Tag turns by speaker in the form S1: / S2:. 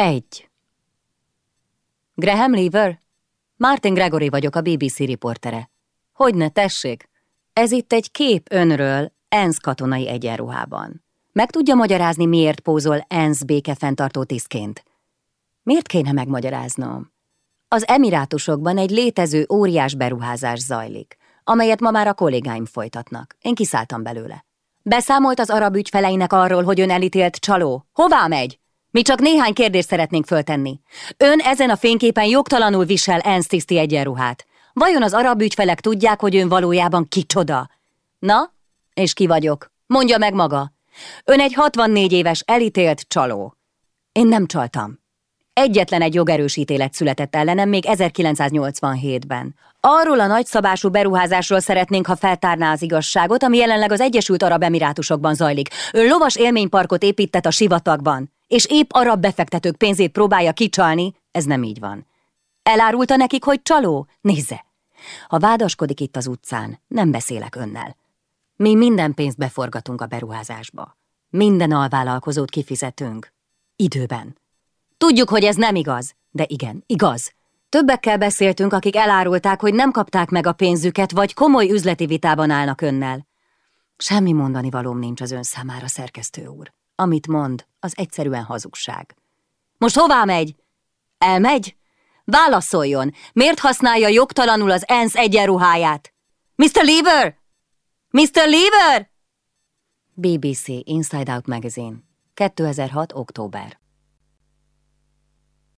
S1: 1. Graham Lever? Martin Gregory vagyok, a BBC riportere. Hogyne, tessék? Ez itt egy kép önről ENSZ katonai egyenruhában. Meg tudja magyarázni, miért pózol ENSZ békefenntartó tisztként? Miért kéne megmagyaráznom? Az emirátusokban egy létező óriás beruházás zajlik, amelyet ma már a kollégáim folytatnak. Én kiszálltam belőle. Beszámolt az arab ügyfeleinek arról, hogy ön elítélt csaló. Hová megy? Mi csak néhány kérdést szeretnénk föltenni. Ön ezen a fényképen jogtalanul visel ENSZ tiszti egyenruhát. Vajon az arab ügyfelek tudják, hogy ön valójában kicsoda? Na, és ki vagyok? Mondja meg maga. Ön egy 64 éves elítélt csaló. Én nem csaltam. Egyetlen egy jogerős ítélet született ellenem még 1987-ben. Arról a nagyszabású beruházásról szeretnénk, ha feltárná az igazságot, ami jelenleg az Egyesült Arab Emirátusokban zajlik. Ön lovas élményparkot épített a sivatagban, és épp arab befektetők pénzét próbálja kicsalni, ez nem így van. Elárulta nekik, hogy csaló? Nézze! Ha vádaskodik itt az utcán, nem beszélek önnel. Mi minden pénzt beforgatunk a beruházásba. Minden alvállalkozót kifizetünk. Időben. Tudjuk, hogy ez nem igaz, de igen, igaz. Többekkel beszéltünk, akik elárulták, hogy nem kapták meg a pénzüket, vagy komoly üzleti vitában állnak önnel. Semmi mondani valóm nincs az ön számára, szerkesztő úr. Amit mond, az egyszerűen hazugság. Most hová megy? Elmegy? Válaszoljon! Miért használja jogtalanul az ENSZ egyenruháját? Mr. Lever! Mr. Lever! BBC Inside Out Magazine 2006. október